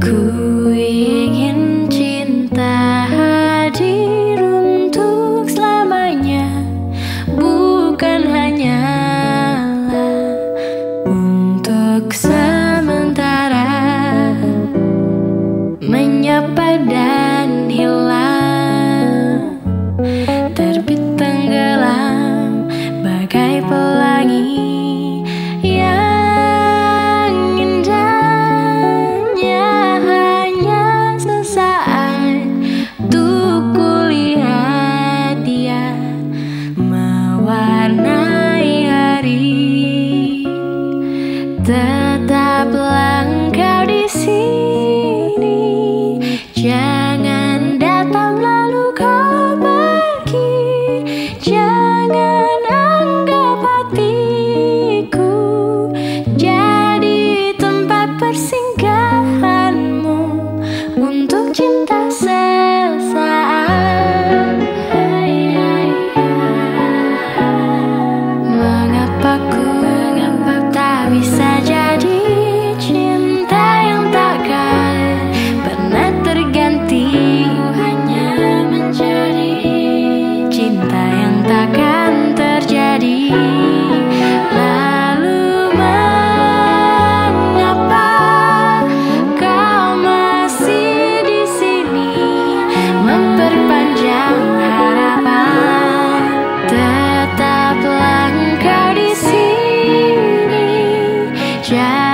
Cool. Yeah.